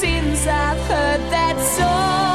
since I've heard that song.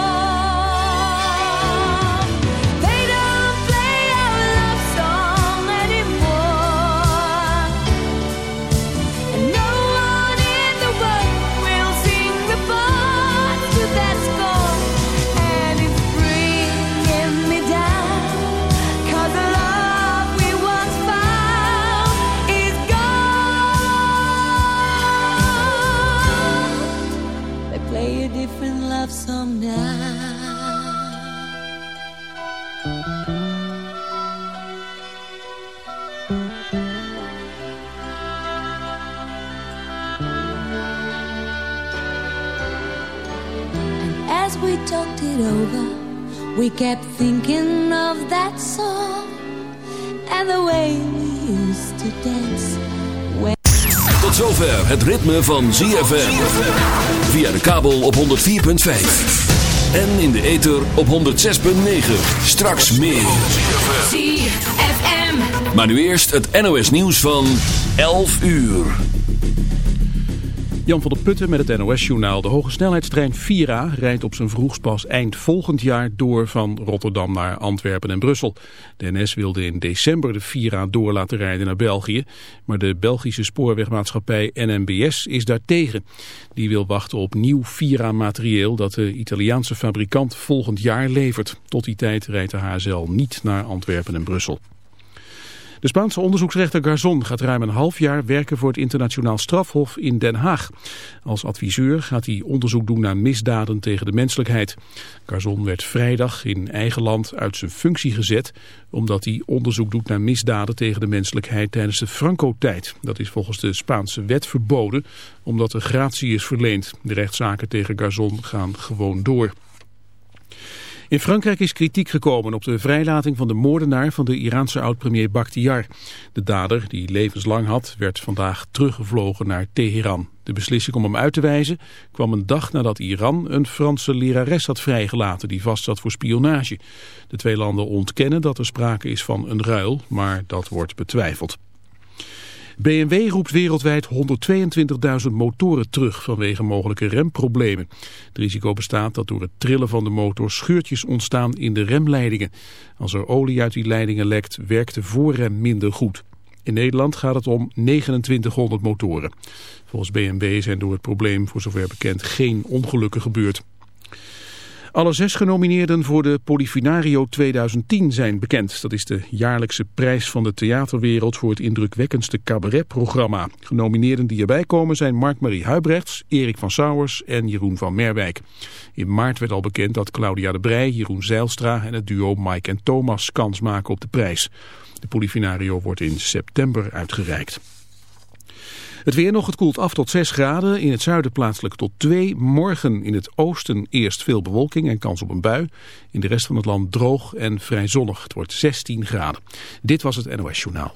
We kept thinking of that song and the way we used to dance. When... Tot zover het ritme van ZFM. Via de kabel op 104.5. En in de ether op 106.9. Straks meer. ZFM. Maar nu eerst het NOS nieuws van 11 uur. Jan van der Putten met het NOS-journaal. De hogesnelheidstrein Vira rijdt op zijn vroegst pas eind volgend jaar door van Rotterdam naar Antwerpen en Brussel. De NS wilde in december de Vira door laten rijden naar België, maar de Belgische spoorwegmaatschappij NMBS is daartegen. Die wil wachten op nieuw Vira-materieel dat de Italiaanse fabrikant volgend jaar levert. Tot die tijd rijdt de HSL niet naar Antwerpen en Brussel. De Spaanse onderzoeksrechter Garzon gaat ruim een half jaar werken voor het internationaal strafhof in Den Haag. Als adviseur gaat hij onderzoek doen naar misdaden tegen de menselijkheid. Garzon werd vrijdag in eigen land uit zijn functie gezet omdat hij onderzoek doet naar misdaden tegen de menselijkheid tijdens de Franco-tijd. Dat is volgens de Spaanse wet verboden omdat er gratie is verleend. De rechtszaken tegen Garzon gaan gewoon door. In Frankrijk is kritiek gekomen op de vrijlating van de moordenaar van de Iraanse oud-premier Bakhtiar. De dader, die levenslang had, werd vandaag teruggevlogen naar Teheran. De beslissing om hem uit te wijzen kwam een dag nadat Iran een Franse lerares had vrijgelaten die vastzat voor spionage. De twee landen ontkennen dat er sprake is van een ruil, maar dat wordt betwijfeld. BMW roept wereldwijd 122.000 motoren terug vanwege mogelijke remproblemen. Het risico bestaat dat door het trillen van de motor scheurtjes ontstaan in de remleidingen. Als er olie uit die leidingen lekt, werkt de voorrem minder goed. In Nederland gaat het om 2900 motoren. Volgens BMW zijn door het probleem voor zover bekend geen ongelukken gebeurd. Alle zes genomineerden voor de Polifinario 2010 zijn bekend. Dat is de jaarlijkse prijs van de theaterwereld voor het indrukwekkendste cabaretprogramma. Genomineerden die erbij komen zijn Mark-Marie Huibrechts, Erik van Sauers en Jeroen van Merwijk. In maart werd al bekend dat Claudia de Brij, Jeroen Zeilstra en het duo Mike en Thomas kans maken op de prijs. De Polifinario wordt in september uitgereikt. Het weer nog, het koelt af tot 6 graden. In het zuiden plaatselijk tot 2. Morgen in het oosten eerst veel bewolking en kans op een bui. In de rest van het land droog en vrij zonnig. Het wordt 16 graden. Dit was het NOS Journaal.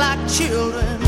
like children.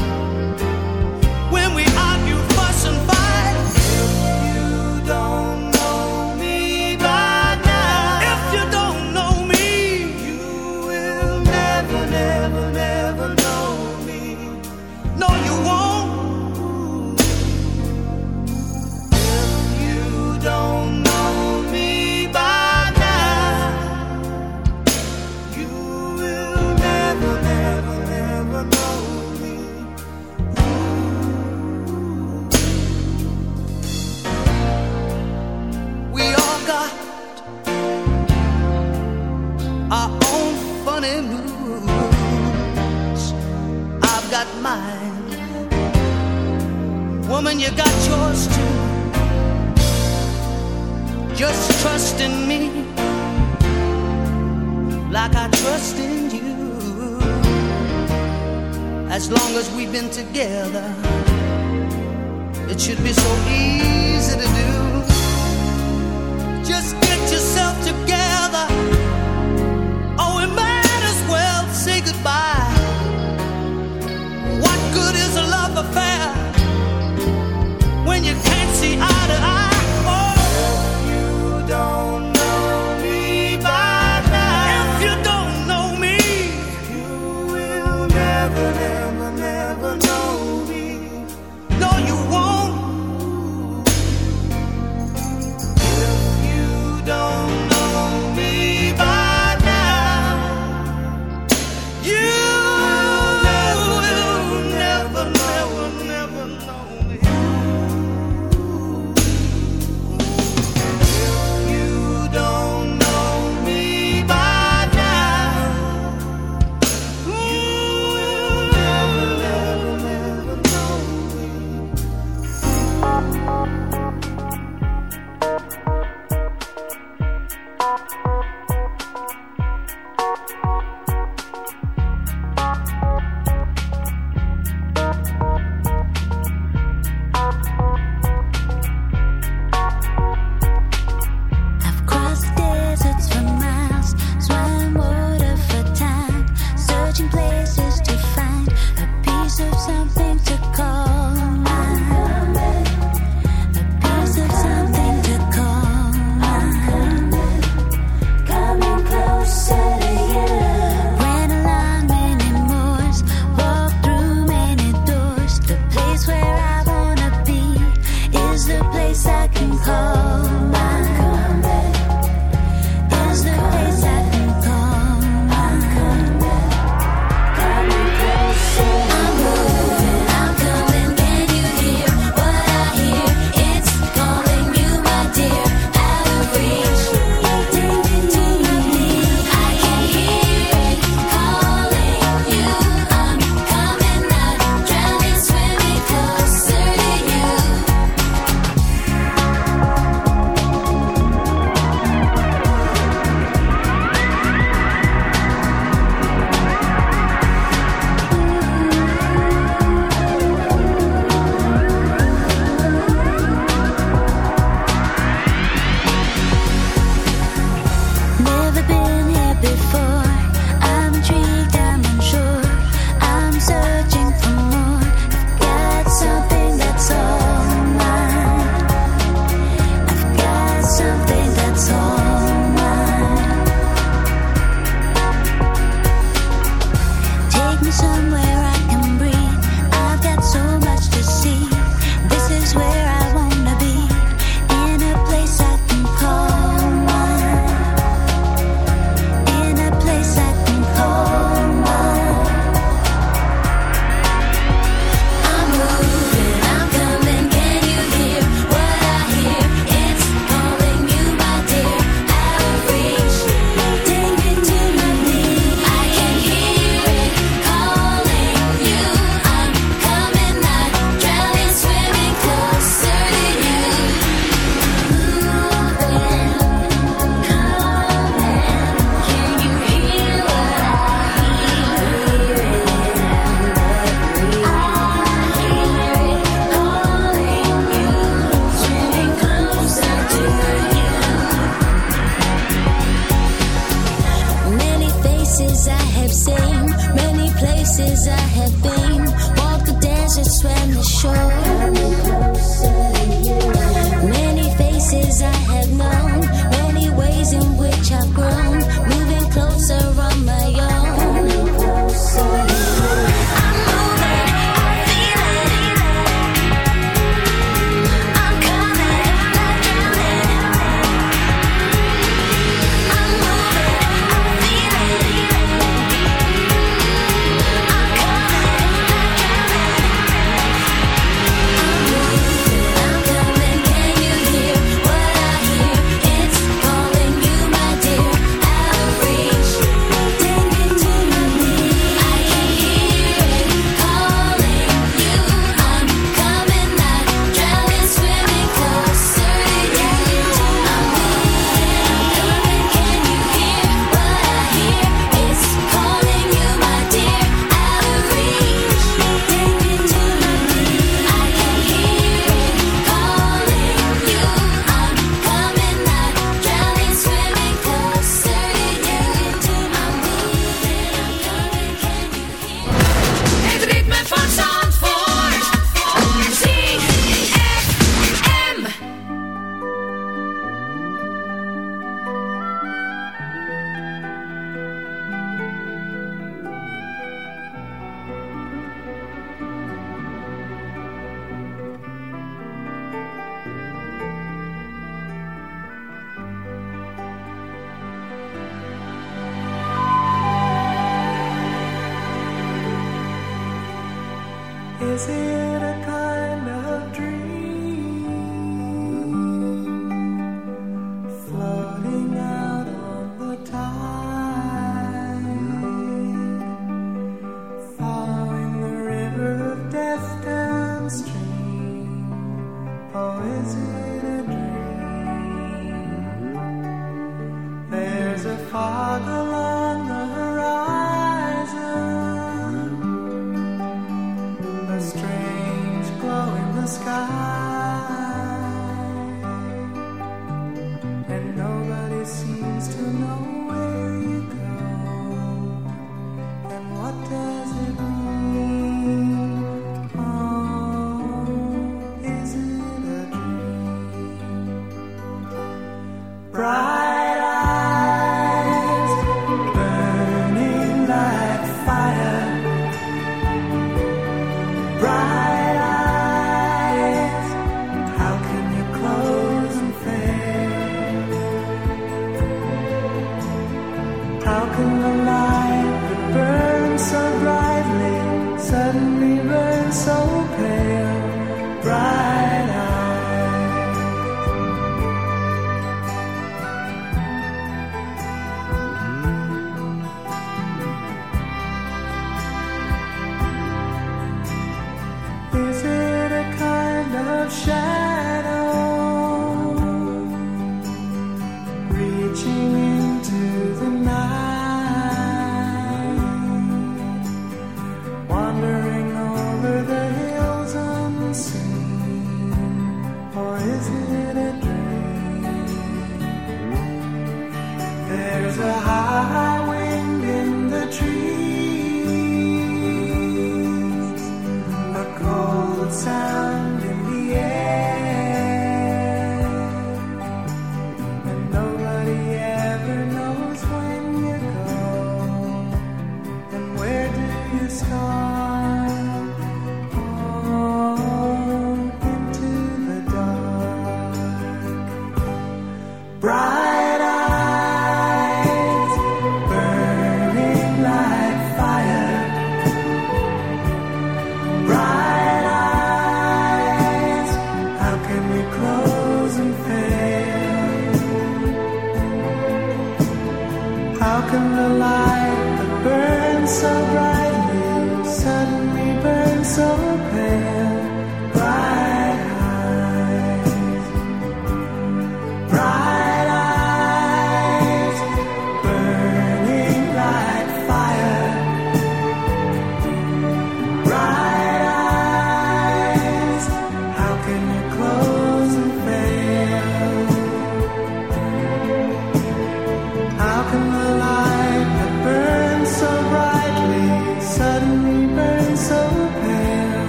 light that burns so brightly, suddenly burns so pale.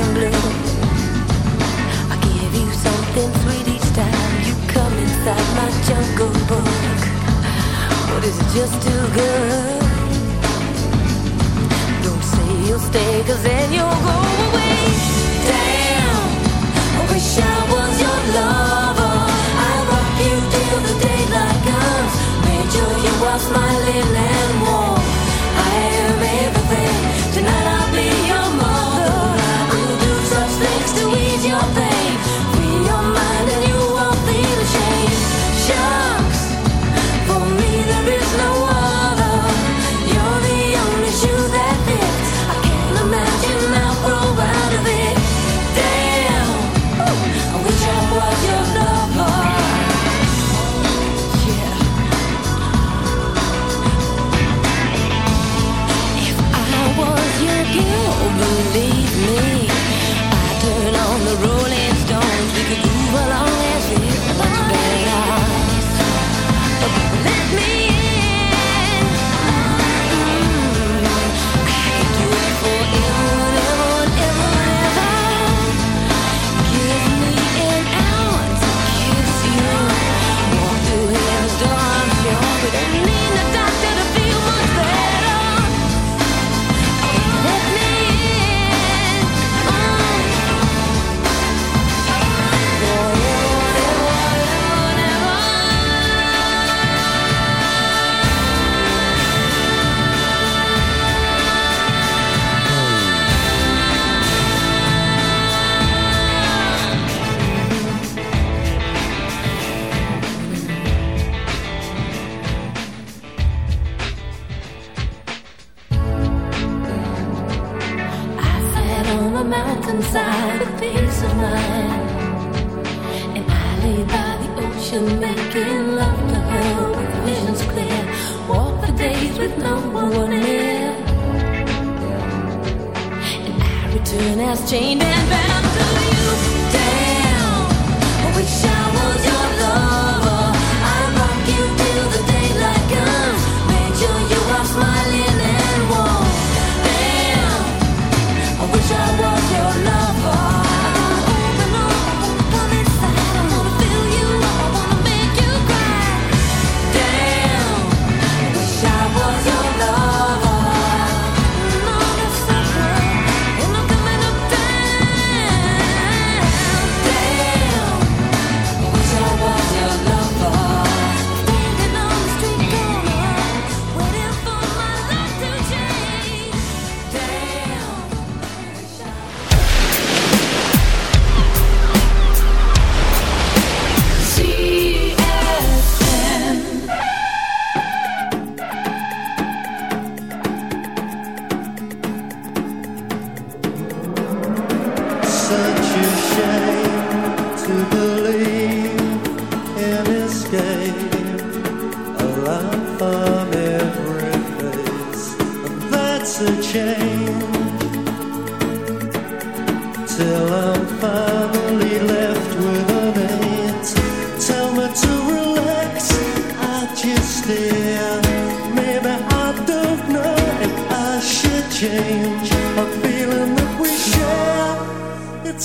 and blues. I give you something sweet each time you come inside my jungle book. But is it just too good? Don't say you'll stay, cause then you'll go away. Damn, I wish I was your lover. I rock you till the daylight comes. Made sure you are smiling and inside a peace of mind. And I lay by the ocean, making love to her with visions clear. Walk the days with no one near. And I return as chained and bound to you.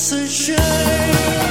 It's a shame.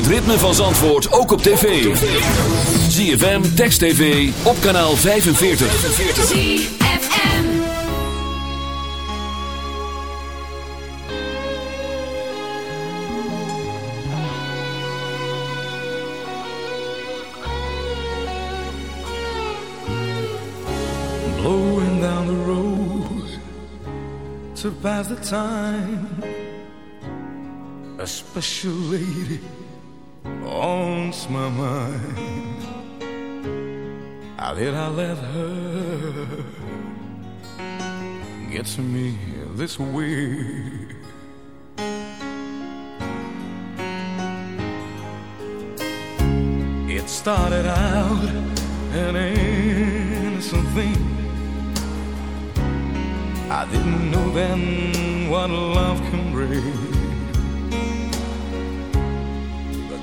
Het ritme van Zandvoort ook op tv. ZFM, Text TV, op kanaal 45. ZFM. blowing down the road to pass the time. A special lady owns my mind. How did I let her get to me this way? It started out an innocent thing. I didn't know then what love can bring.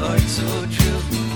Heart so true.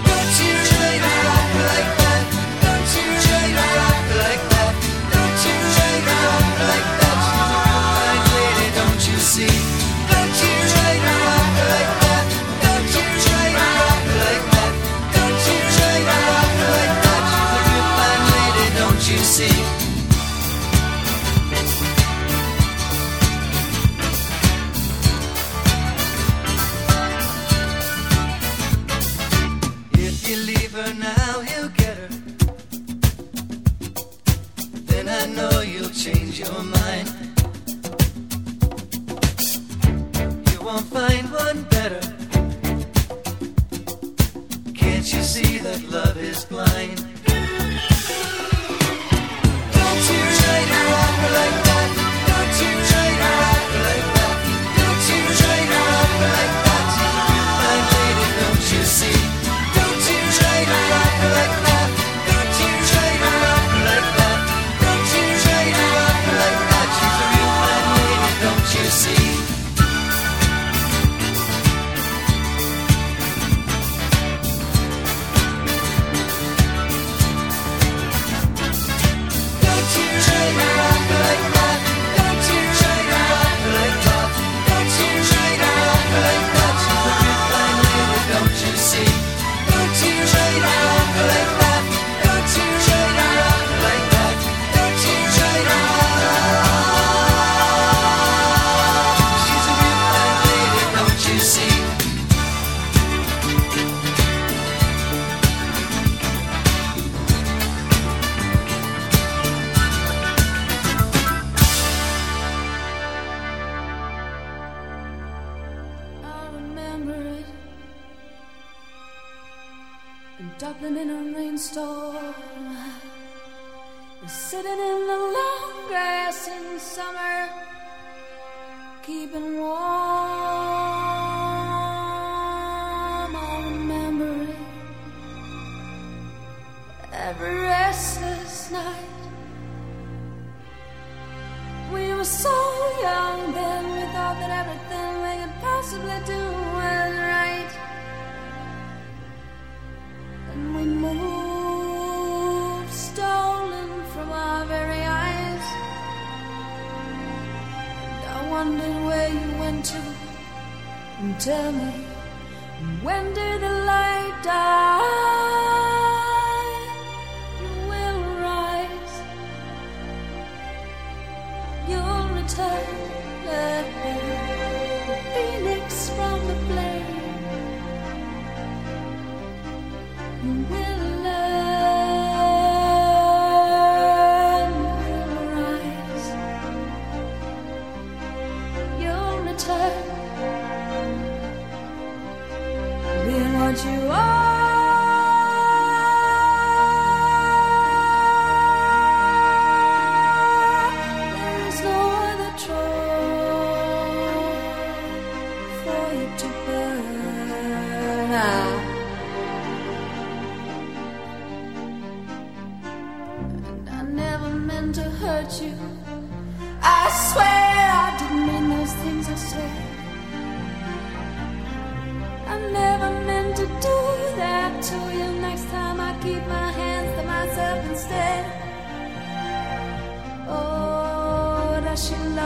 Dublin in a rainstorm. Sitting in the long grass in summer, keeping warm. I remember every restless night. We were so young then, we thought that everything we could possibly do was mind stolen from our very eyes. And I wonder where you went to. And tell me, when did the light die?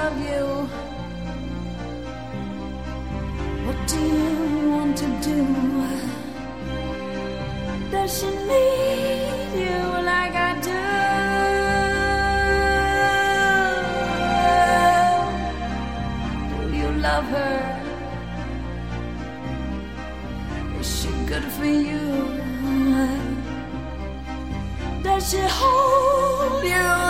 love you. What do you want to do? Does she need you like I do? Do you love her? Is she good for you? Does she hold you?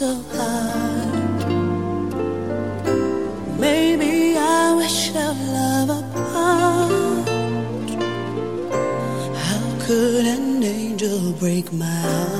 so hard. Maybe I wish our love apart. How could an angel break my heart?